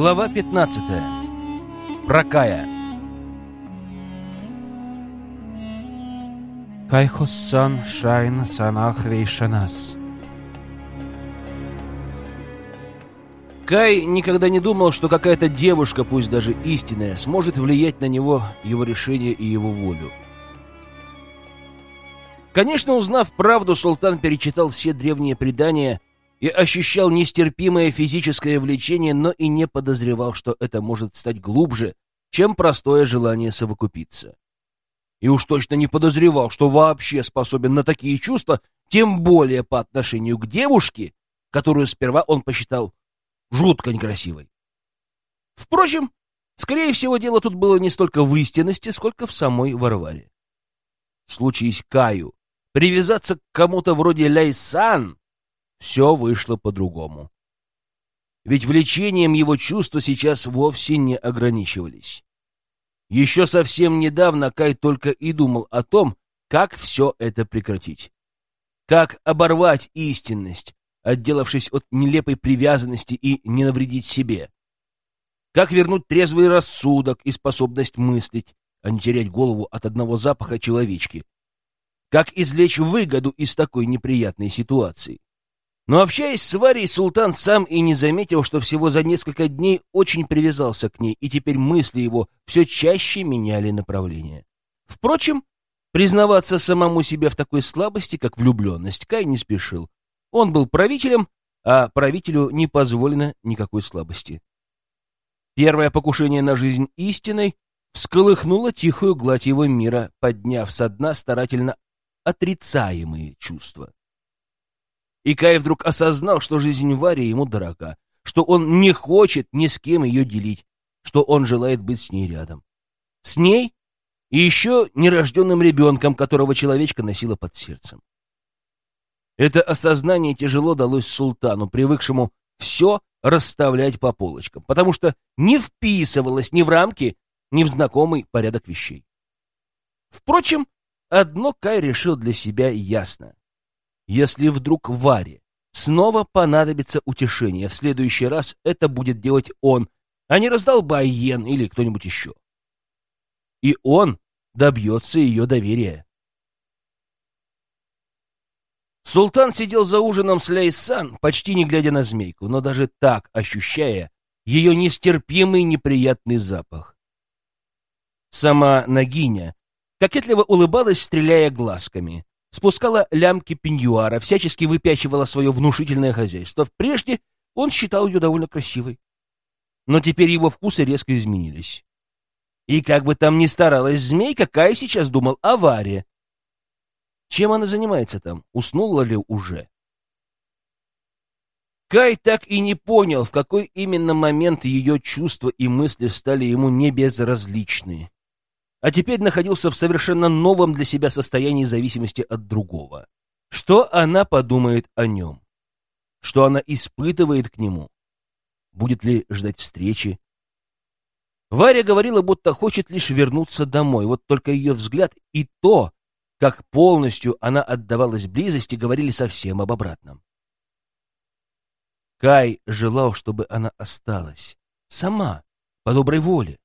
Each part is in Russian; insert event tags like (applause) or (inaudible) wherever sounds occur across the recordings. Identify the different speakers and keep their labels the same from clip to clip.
Speaker 1: Глава 15. Прокая.
Speaker 2: Кайхос-сан шайн санах рейшанас.
Speaker 1: Кай никогда не думал, что какая-то девушка, пусть даже истинная, сможет влиять на него, его решение и его волю. Конечно, узнав правду, султан перечитал все древние предания и ощущал нестерпимое физическое влечение, но и не подозревал, что это может стать глубже, чем простое желание совокупиться. И уж точно не подозревал, что вообще способен на такие чувства, тем более по отношению к девушке, которую сперва он посчитал жутко некрасивой. Впрочем, скорее всего, дело тут было не столько в истинности, сколько в самой Варваре. Случись Каю привязаться к кому-то вроде Ляйсан, все вышло по-другому. Ведь влечением его чувства сейчас вовсе не ограничивались. Еще совсем недавно Кай только и думал о том, как все это прекратить. Как оборвать истинность, отделавшись от нелепой привязанности и не навредить себе. Как вернуть трезвый рассудок и способность мыслить, а не терять голову от одного запаха человечки. Как извлечь выгоду из такой неприятной ситуации. Но общаясь с Варей, султан сам и не заметил, что всего за несколько дней очень привязался к ней, и теперь мысли его все чаще меняли направление. Впрочем, признаваться самому себе в такой слабости, как влюбленность, Кай не спешил. Он был правителем, а правителю не позволено никакой слабости. Первое покушение на жизнь истиной всколыхнуло тихую гладь его мира, подняв со дна старательно отрицаемые чувства. И Кай вдруг осознал, что жизнь Вари ему дорога, что он не хочет ни с кем ее делить, что он желает быть с ней рядом. С ней и еще нерожденным ребенком, которого человечка носила под сердцем. Это осознание тяжело далось султану, привыкшему все расставлять по полочкам, потому что не вписывалось ни в рамки, ни в знакомый порядок вещей. Впрочем, одно Кай решил для себя ясно. Если вдруг Варе снова понадобится утешение, в следующий раз это будет делать он, а не раздолбай Йен или кто-нибудь еще. И он добьется ее доверия. Султан сидел за ужином с Лейсан, почти не глядя на змейку, но даже так ощущая ее нестерпимый неприятный запах. Сама Нагиня кокетливо улыбалась, стреляя глазками спускала лямки пеньюара, всячески выпячивала свое внушительное хозяйство. Прежде он считал ее довольно красивой. Но теперь его вкусы резко изменились. И как бы там ни старалась змейка, Кай сейчас думал о Варе. Чем она занимается там? Уснула ли уже? Кай так и не понял, в какой именно момент ее чувства и мысли стали ему небезразличны а теперь находился в совершенно новом для себя состоянии зависимости от другого. Что она подумает о нем? Что она испытывает к нему? Будет ли ждать встречи? Варя говорила, будто хочет лишь вернуться домой, вот только ее взгляд и то, как полностью она отдавалась близости, говорили совсем об обратном. Кай желал, чтобы она осталась, сама, по доброй воле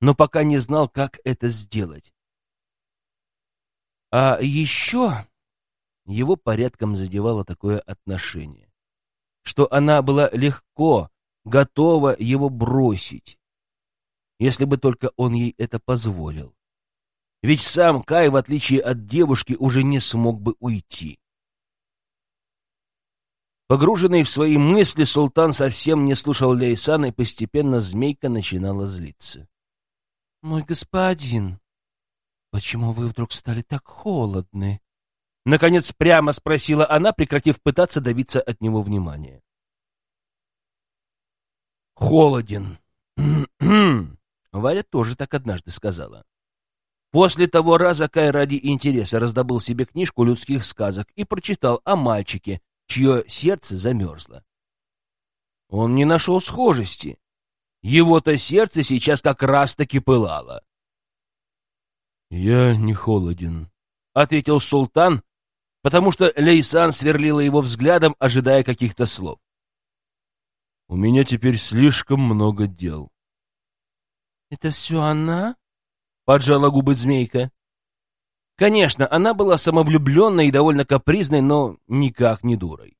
Speaker 1: но пока не знал, как это сделать. А еще его порядком задевало такое отношение, что она была легко готова его бросить, если бы только он ей это позволил. Ведь сам Кай, в отличие от девушки, уже не смог бы уйти. Погруженный в свои мысли, султан совсем не слушал Лейсана, и постепенно змейка начинала злиться. «Мой господин, почему вы вдруг стали так холодны?» Наконец прямо спросила она, прекратив пытаться добиться от него внимания. «Холоден». (clears throat) Варя тоже так однажды сказала. После того раза Кай ради интереса раздобыл себе книжку людских сказок и прочитал о мальчике, чье сердце замерзло. Он не нашел схожести. Его-то сердце сейчас как раз-таки пылало. «Я не холоден», — ответил султан, потому что Лейсан сверлила его взглядом, ожидая каких-то слов. У меня теперь слишком много дел.
Speaker 2: Это все она?
Speaker 1: Поджала губы змейка. Конечно, она была самовлюбленной и довольно капризной, но никак не дурой.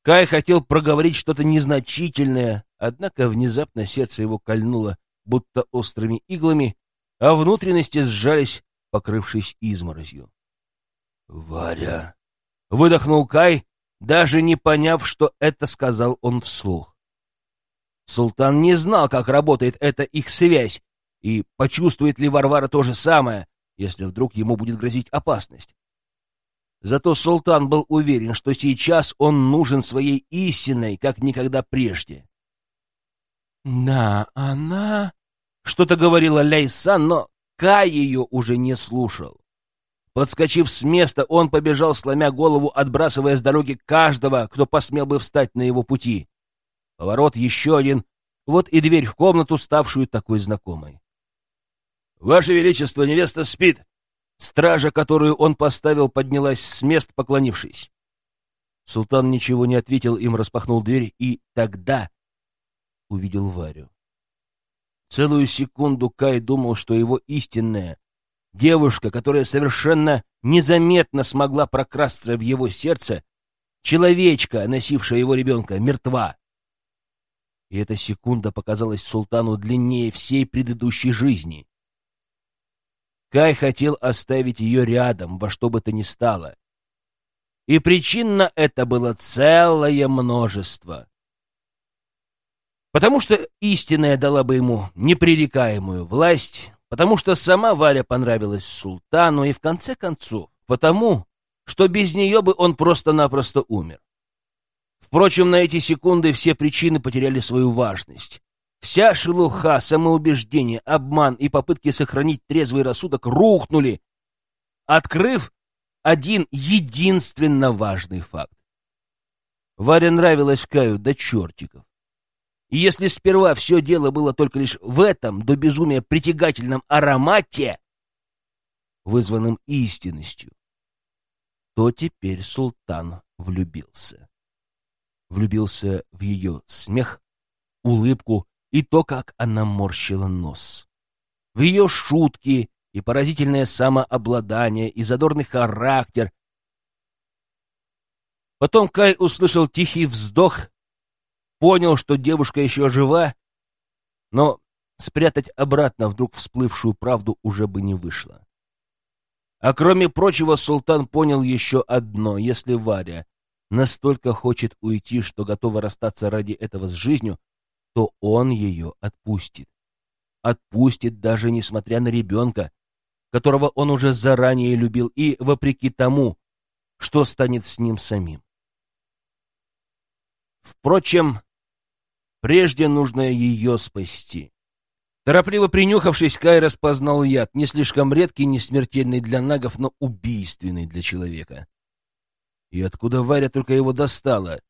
Speaker 1: Кай хотел проговорить что-то незначительное, однако внезапно сердце его кольнуло, будто острыми иглами, а внутренности сжались, покрывшись изморозью. «Варя!» — выдохнул Кай, даже не поняв, что это сказал он вслух. Султан не знал, как работает эта их связь, и почувствует ли Варвара то же самое, если вдруг ему будет грозить опасность. Зато султан был уверен, что сейчас он нужен своей истинной, как никогда прежде.
Speaker 2: «Да, она...»
Speaker 1: — что-то говорила Ляйсан, но Кай ее уже не слушал. Подскочив с места, он побежал, сломя голову, отбрасывая с дороги каждого, кто посмел бы встать на его пути. Поворот еще один, вот и дверь в комнату, ставшую такой знакомой. «Ваше Величество, невеста спит!» Стража, которую он поставил, поднялась с мест, поклонившись. Султан ничего не ответил, им распахнул дверь, и тогда увидел Варю. Целую секунду Кай думал, что его истинная, Девушка, которая совершенно незаметно смогла прокрасться в его сердце, человечка, носившая его ребенка, мертва. И эта секунда показалась султану длиннее всей предыдущей жизни. Кай хотел оставить ее рядом, во что бы то ни стало. И причин на это было целое множество. Потому что истинная дала бы ему непререкаемую власть, потому что сама Варя понравилась султану и, в конце концов, потому, что без нее бы он просто-напросто умер. Впрочем, на эти секунды все причины потеряли свою важность. Вся шелуха, самоубеждение, обман и попытки сохранить трезвый рассудок рухнули, открыв один единственно важный факт. Варя нравилась Каю до чертиков. И если сперва все дело было только лишь в этом до безумия притягательном аромате, вызванном истинностью, то теперь султан влюбился. Влюбился в ее смех, улыбку и то, как она морщила нос. В ее шутки и поразительное самообладание, и задорный характер. Потом Кай услышал тихий вздох понял, что девушка еще жива, но спрятать обратно вдруг всплывшую правду уже бы не вышло. А кроме прочего, султан понял еще одно. Если Варя настолько хочет уйти, что готова расстаться ради этого с жизнью, то он ее отпустит. Отпустит даже несмотря на ребенка, которого он уже заранее любил, и вопреки тому, что станет с ним самим. Впрочем, Прежде нужно ее спасти. Торопливо принюхавшись, Кай распознал яд, не слишком редкий, не смертельный для нагов, но убийственный для человека. И откуда Варя только его достала?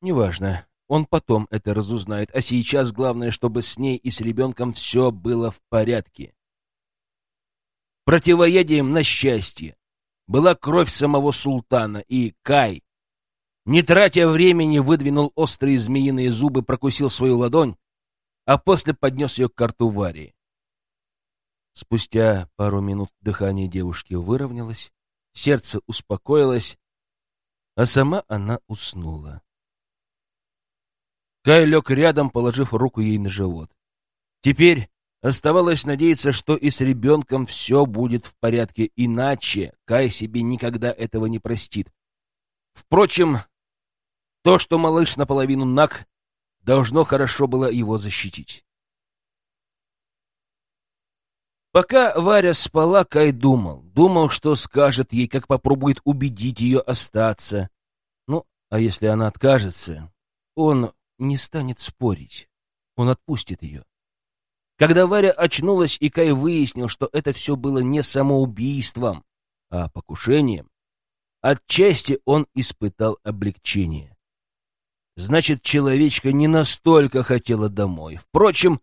Speaker 1: Неважно, он потом это разузнает, а сейчас главное, чтобы с ней и с ребенком все было в порядке. Противоядием на счастье была кровь самого султана, и Кай не тратя времени, выдвинул острые змеиные зубы, прокусил свою ладонь, а после поднес ее к карту Варии. Спустя пару минут дыхание девушки выровнялось, сердце успокоилось, а сама она уснула. Кай лег рядом, положив руку ей на живот. Теперь оставалось надеяться, что и с ребенком все будет в порядке, иначе Кай себе никогда этого не простит. Впрочем, то, что малыш наполовину наг, должно хорошо было его защитить. Пока Варя спала, Кай думал. Думал, что скажет ей, как попробует убедить ее остаться. Ну, а если она откажется, он не станет спорить. Он отпустит ее. Когда Варя очнулась, и Кай выяснил, что это все было не самоубийством, а покушением, отчасти он испытал облегчение. Значит, человечка не настолько хотела домой. Впрочем,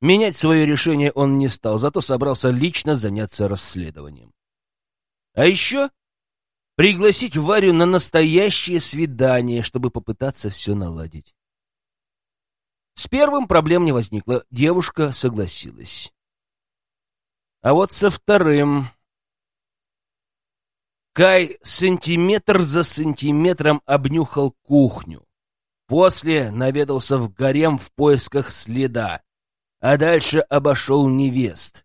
Speaker 1: менять свое решение он не стал, зато собрался лично заняться расследованием. А еще пригласить Варю на настоящее свидание, чтобы попытаться все наладить. первым проблем не возникло, девушка согласилась. А вот со вторым... Кай сантиметр за сантиметром обнюхал кухню. После наведался в гарем в поисках следа, а дальше обошел невест.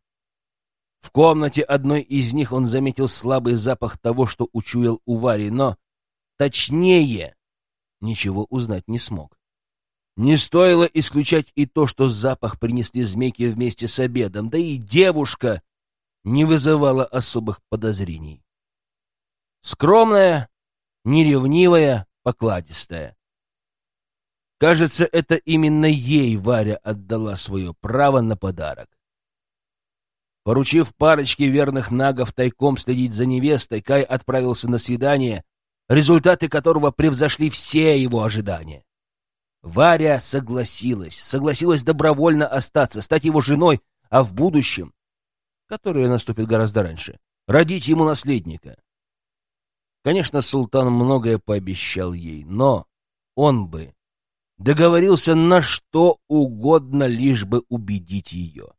Speaker 1: В комнате одной из них он заметил слабый запах того, что учуял у Вари, но точнее ничего узнать не смог. Не стоило исключать и то, что запах принесли змейки вместе с обедом, да и девушка не вызывала особых подозрений. Скромная, неревнивая, покладистая. Кажется, это именно ей Варя отдала свое право на подарок. Поручив парочке верных нагов тайком следить за невестой, Кай отправился на свидание, результаты которого превзошли все его ожидания. Варя согласилась, согласилась добровольно остаться, стать его женой, а в будущем, которое наступит гораздо раньше, родить ему наследника. Конечно, султан многое пообещал ей, но он бы договорился на что угодно, лишь бы убедить ее.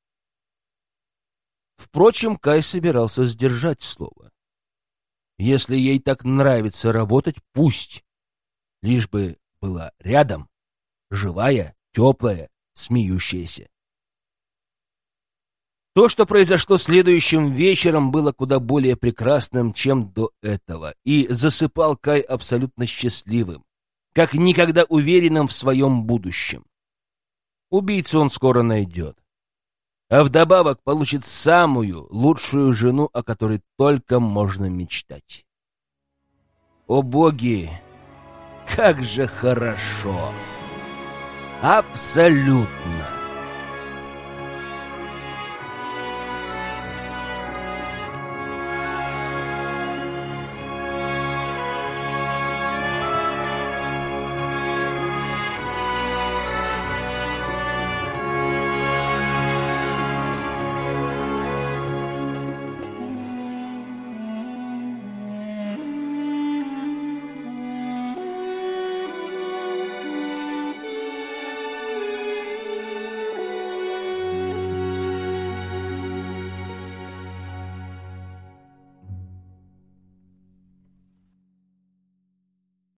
Speaker 1: Впрочем, Кай собирался сдержать слово. Если ей так нравится работать, пусть. Лишь бы была рядом, живая, теплая, смеющаяся. То, что произошло следующим вечером, было куда более прекрасным, чем до этого, и засыпал Кай абсолютно счастливым как никогда уверенным в своем будущем. Убийцу он скоро найдет. А вдобавок получит самую лучшую жену, о которой только можно мечтать. О боги, как же хорошо! Абсолютно!